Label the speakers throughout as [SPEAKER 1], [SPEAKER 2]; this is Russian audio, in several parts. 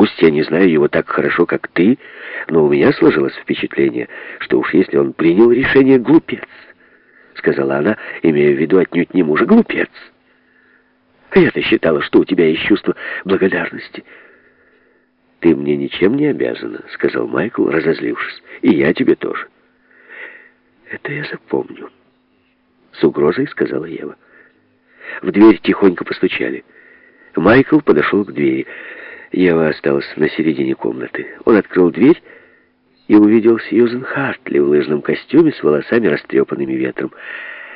[SPEAKER 1] Пусть я не знаю его так хорошо, как ты, но у меня сложилось впечатление, что уж если он принял решение, глупец, — сказала она, имея в виду отнюдь не мужа, глупец. А я-то считала, что у тебя есть чувство благодарности. «Ты мне ничем не обязана», — сказал Майкл, разозлившись. «И я тебе тоже». «Это я запомню», — с угрозой сказала Ева. В дверь тихонько постучали. Майкл подошел к двери. Ева осталась на середине комнаты. Он открыл дверь и увидел Сьюзен Хартли в лыжном костюме с волосами, растрепанными ветром.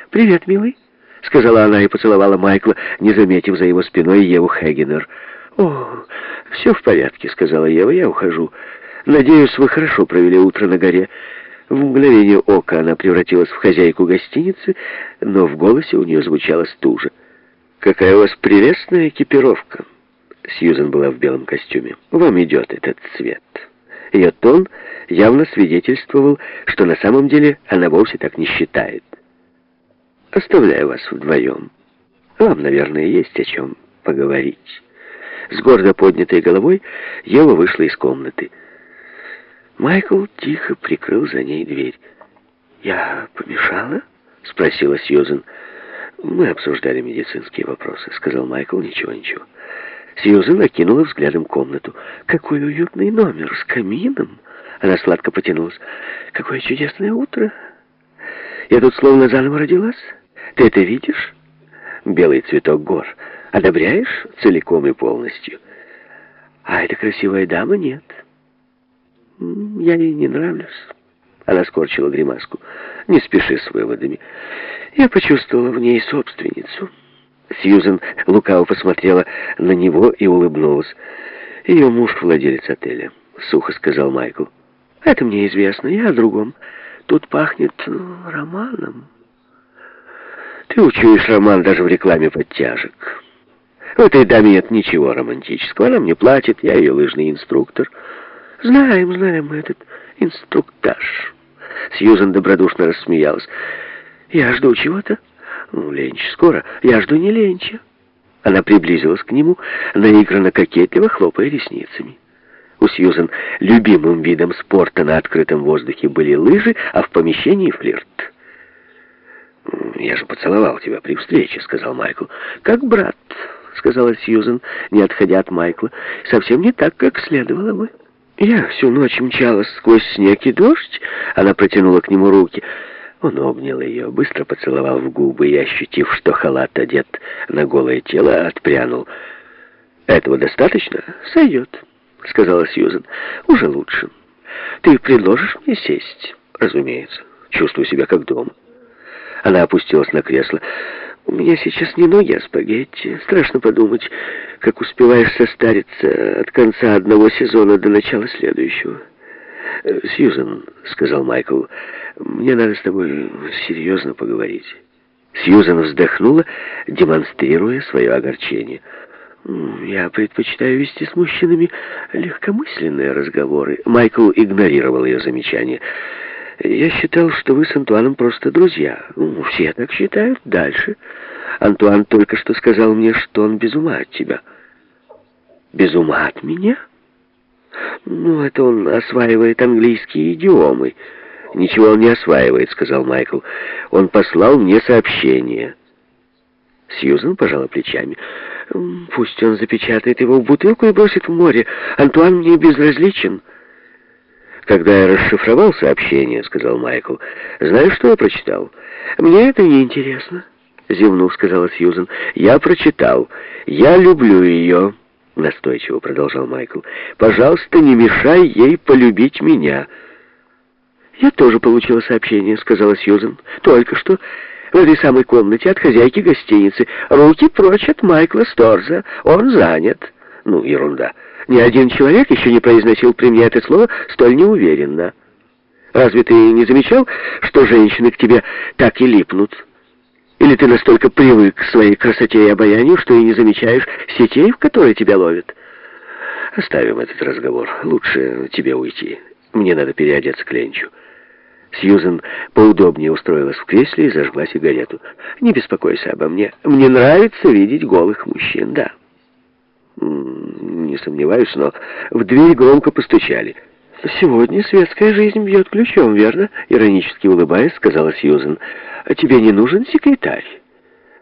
[SPEAKER 1] «Привет, милый», — сказала она и поцеловала Майкла, не заметив за его спиной Еву Хегенер. «О, все в порядке», — сказала Ева, — «я ухожу. Надеюсь, вы хорошо провели утро на горе». В мгновение ока она превратилась в хозяйку гостиницы, но в голосе у нее звучала стужа. «Какая у вас прелестная экипировка!» Сьюзен была в белом костюме. «Вам идет этот цвет». Ее тон явно свидетельствовал, что на самом деле она вовсе так не считает. «Оставляю вас вдвоем. Вам, наверное, есть о чем поговорить». С гордо поднятой головой Ева вышла из комнаты. Майкл тихо прикрыл за ней дверь. «Я помешала?» — спросила Сьюзен. «Мы обсуждали медицинские вопросы», — сказал Майкл. «Ничего, ничего». Сьюзен окинула взглядом комнату. «Какой уютный номер с камином!» Она сладко потянулась. «Какое чудесное утро! Я тут словно заново родилась. Ты это видишь? Белый цветок гор. Одобряешь целиком и полностью? А эта красивая дама нет. Я ей не нравлюсь». Она скорчила гримаску. «Не спеши с выводами. Я почувствовала в ней собственницу». Сьюзен лукаво посмотрела на него и улыбнулась. «Ее муж владелец отеля», — сухо сказал Майкл. «Это мне известно, я о другом. Тут пахнет ну, романом». «Ты учуешь роман даже в рекламе подтяжек. В этой даме нет ничего романтического. Она мне платит, я ее лыжный инструктор». «Знаем, знаем мы этот инструктаж». Сьюзен добродушно рассмеялась. «Я жду чего-то». «Ну, Ленч, скоро. Я жду не Ленча». Она приблизилась к нему, наигранно кокетливо хлопая ресницами. У Сьюзен любимым видом спорта на открытом воздухе были лыжи, а в помещении флирт. «Я же поцеловал тебя при встрече», — сказал Майкл. «Как брат», — сказала Сьюзен, не отходя от Майкла. «Совсем не так, как следовало бы». «Я всю ночь мчалась сквозь снег и дождь», — она протянула к нему руки. Он обнял ее, быстро поцеловал в губы и, ощутив, что халат одет на голое тело, отпрянул. «Этого достаточно? Сойдет», — сказала Сьюзен. «Уже лучше. Ты предложишь мне сесть?» «Разумеется. Чувствую себя как дома». Она опустилась на кресло. «У меня сейчас не ноги, а спагетти. Страшно подумать, как успеваешь состариться от конца одного сезона до начала следующего». «Э, «Сьюзен», — сказал Майкл, — «мне надо с тобой серьезно поговорить». Сьюзен вздохнула, демонстрируя свое огорчение. «Я предпочитаю вести с мужчинами легкомысленные разговоры». Майкл игнорировал ее замечание. «Я считал, что вы с Антуаном просто друзья. Ну, все так считают. Дальше. Антуан только что сказал мне, что он без ума от тебя». «Без ума от меня?» «Ну, это он осваивает английские идиомы». «Ничего он не осваивает», — сказал Майкл. «Он послал мне сообщение». Сьюзен пожала плечами. «Пусть он запечатает его в бутылку и бросит в море. Антуан мне безразличен». «Когда я расшифровал сообщение», — сказал Майкл, — «знаешь, что я прочитал?» «Мне это не интересно», — зевнув, сказала Сьюзен. «Я прочитал. Я люблю ее». — настойчиво продолжал Майкл. «Пожалуйста, не мешай ей полюбить меня». «Я тоже получила сообщение», — сказала Сьюзен. «Только что в этой самой комнате от хозяйки гостиницы. Руки прочь от Майкла Сторза. Он занят». «Ну, ерунда. Ни один человек еще не произносил при мне это слово столь неуверенно. Разве ты не замечал, что женщины к тебе так и липнут?» Или ты настолько привык к своей красоте и обаянию, что и не замечаешь сетей, в которые тебя ловят? Оставим этот разговор. Лучше тебе уйти. Мне надо переодеться к Ленчу. Сьюзен поудобнее устроилась в кресле и зажгла сигарету. «Не беспокойся обо мне. Мне нравится видеть голых мужчин, да». «Не не сомневаюсь, но в дверь громко постучали.
[SPEAKER 2] «Сегодня светская жизнь бьет ключом, верно?» Иронически улыбаясь, сказала Сьюзен. «А тебе не нужен секретарь?»